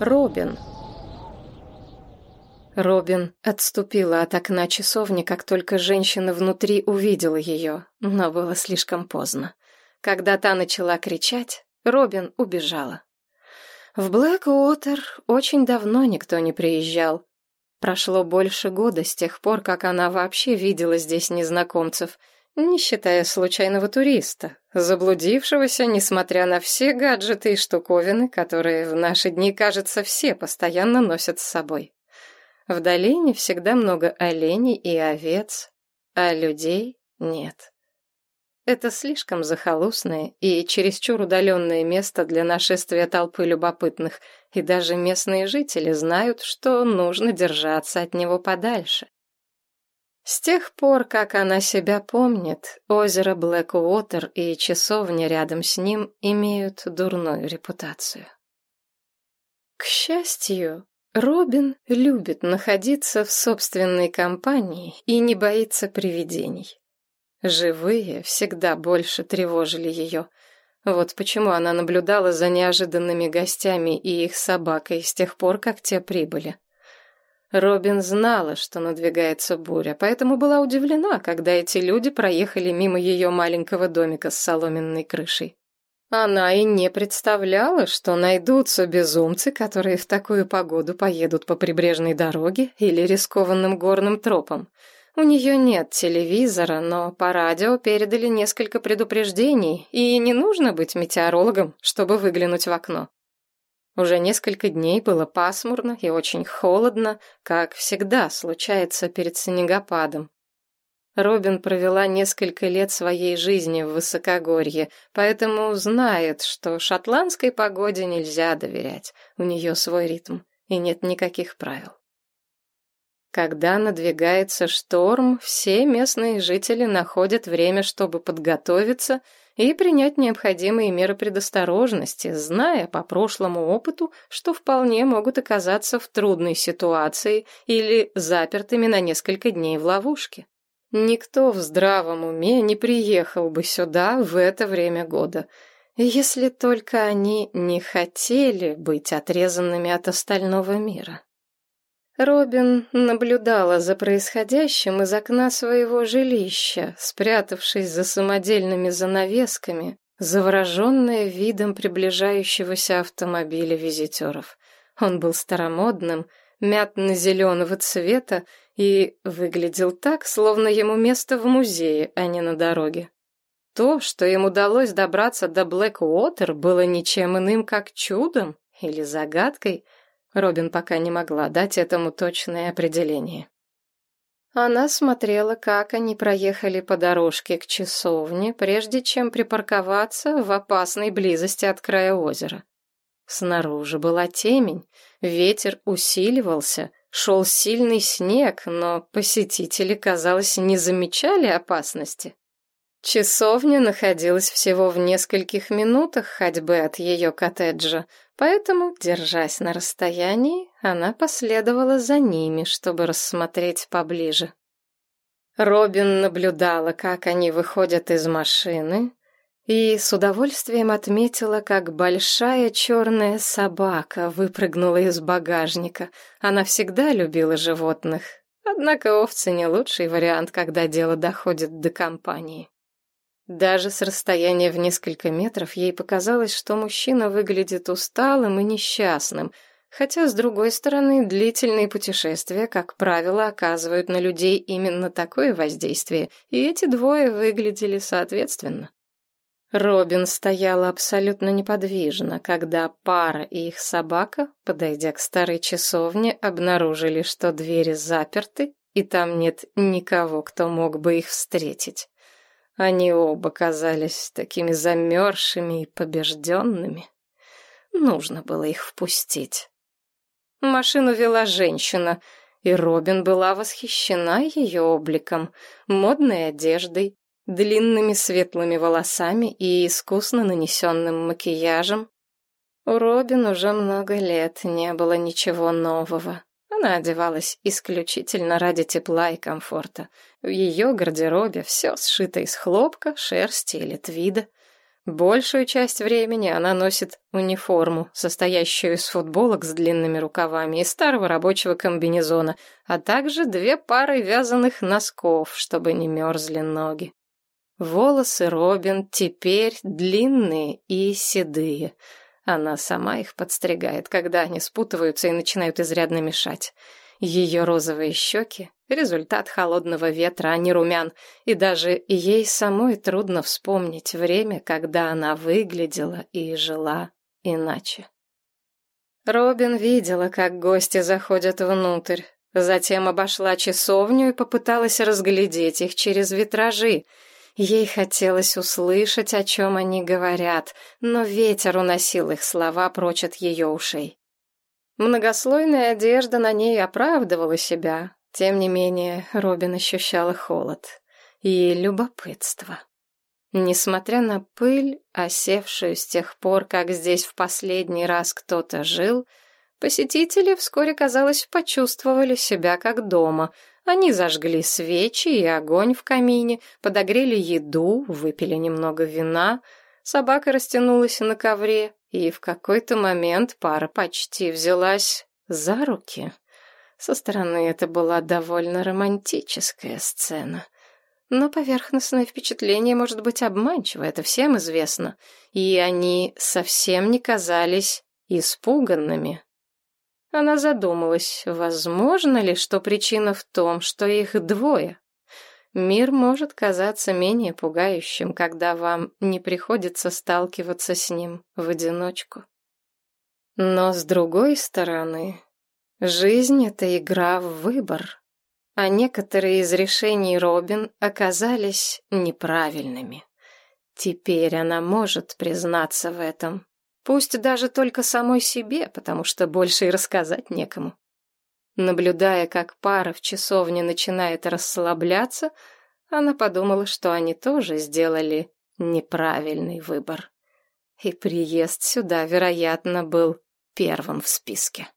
Робин. Робин отступила от окна часовни, как только женщина внутри увидела ее, но было слишком поздно. Когда та начала кричать, Робин убежала. В Блэк-Уотер очень давно никто не приезжал. Прошло больше года с тех пор, как она вообще видела здесь незнакомцев — не считая случайного туриста, заблудившегося, несмотря на все гаджеты и штуковины, которые в наши дни, кажется, все постоянно носят с собой. В долине всегда много оленей и овец, а людей нет. Это слишком захолустное и чересчур удаленное место для нашествия толпы любопытных, и даже местные жители знают, что нужно держаться от него подальше. С тех пор, как она себя помнит, озеро Блэк-Уотер и часовня рядом с ним имеют дурную репутацию. К счастью, Робин любит находиться в собственной компании и не боится привидений. Живые всегда больше тревожили ее. Вот почему она наблюдала за неожиданными гостями и их собакой с тех пор, как те прибыли. Робин знала, что надвигается буря, поэтому была удивлена, когда эти люди проехали мимо ее маленького домика с соломенной крышей. Она и не представляла, что найдутся безумцы, которые в такую погоду поедут по прибрежной дороге или рискованным горным тропам. У нее нет телевизора, но по радио передали несколько предупреждений, и не нужно быть метеорологом, чтобы выглянуть в окно. Уже несколько дней было пасмурно и очень холодно, как всегда случается перед снегопадом. Робин провела несколько лет своей жизни в высокогорье, поэтому знает, что шотландской погоде нельзя доверять. У нее свой ритм, и нет никаких правил. Когда надвигается шторм, все местные жители находят время, чтобы подготовиться — и принять необходимые меры предосторожности, зная по прошлому опыту, что вполне могут оказаться в трудной ситуации или запертыми на несколько дней в ловушке. Никто в здравом уме не приехал бы сюда в это время года, если только они не хотели быть отрезанными от остального мира. Робин наблюдала за происходящим из окна своего жилища, спрятавшись за самодельными занавесками, завороженная видом приближающегося автомобиля визитеров. Он был старомодным, мятно-зеленого цвета и выглядел так, словно ему место в музее, а не на дороге. То, что им удалось добраться до Блэк-Уотер, было ничем иным, как чудом или загадкой — Робин пока не могла дать этому точное определение. Она смотрела, как они проехали по дорожке к часовне, прежде чем припарковаться в опасной близости от края озера. Снаружи была темень, ветер усиливался, шел сильный снег, но посетители, казалось, не замечали опасности. Часовня находилась всего в нескольких минутах ходьбы от ее коттеджа, поэтому, держась на расстоянии, она последовала за ними, чтобы рассмотреть поближе. Робин наблюдала, как они выходят из машины, и с удовольствием отметила, как большая черная собака выпрыгнула из багажника. Она всегда любила животных, однако овцы не лучший вариант, когда дело доходит до компании. Даже с расстояния в несколько метров ей показалось, что мужчина выглядит усталым и несчастным, хотя, с другой стороны, длительные путешествия, как правило, оказывают на людей именно такое воздействие, и эти двое выглядели соответственно. Робин стояла абсолютно неподвижно, когда пара и их собака, подойдя к старой часовне, обнаружили, что двери заперты, и там нет никого, кто мог бы их встретить. Они оба казались такими замерзшими и побежденными. Нужно было их впустить. Машину вела женщина, и Робин была восхищена ее обликом, модной одеждой, длинными светлыми волосами и искусно нанесенным макияжем. У Робин уже много лет не было ничего нового. Она одевалась исключительно ради тепла и комфорта. В ее гардеробе все сшито из хлопка, шерсти или твида. Большую часть времени она носит униформу, состоящую из футболок с длинными рукавами и старого рабочего комбинезона, а также две пары вязаных носков, чтобы не мерзли ноги. Волосы Робин теперь длинные и седые. Она сама их подстригает, когда они спутываются и начинают изрядно мешать. Ее розовые щеки — результат холодного ветра, а не румян, и даже ей самой трудно вспомнить время, когда она выглядела и жила иначе. Робин видела, как гости заходят внутрь, затем обошла часовню и попыталась разглядеть их через витражи. Ей хотелось услышать, о чем они говорят, но ветер уносил их слова прочь от ее ушей. Многослойная одежда на ней оправдывала себя. Тем не менее, Робин ощущала холод и любопытство. Несмотря на пыль, осевшую с тех пор, как здесь в последний раз кто-то жил, посетители вскоре, казалось, почувствовали себя как дома. Они зажгли свечи и огонь в камине, подогрели еду, выпили немного вина. Собака растянулась на ковре, и в какой-то момент пара почти взялась за руки. Со стороны это была довольно романтическая сцена. Но поверхностное впечатление может быть обманчиво, это всем известно. И они совсем не казались испуганными. Она задумалась, возможно ли, что причина в том, что их двое, Мир может казаться менее пугающим, когда вам не приходится сталкиваться с ним в одиночку. Но с другой стороны, жизнь — это игра в выбор, а некоторые из решений Робин оказались неправильными. Теперь она может признаться в этом, пусть даже только самой себе, потому что больше и рассказать некому. Наблюдая, как пара в часовне начинает расслабляться, она подумала, что они тоже сделали неправильный выбор. И приезд сюда, вероятно, был первым в списке.